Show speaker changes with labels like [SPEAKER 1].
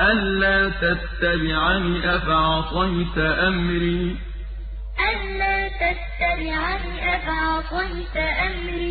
[SPEAKER 1] أَلَّا تَتَّبِعَنِ ۖ أَفَعَصَيْتَ أَمْرِي؟
[SPEAKER 2] أَلَّا تَتَّبِعَنِ ۖ أَفَعَصَيْتَ أَمْرِي؟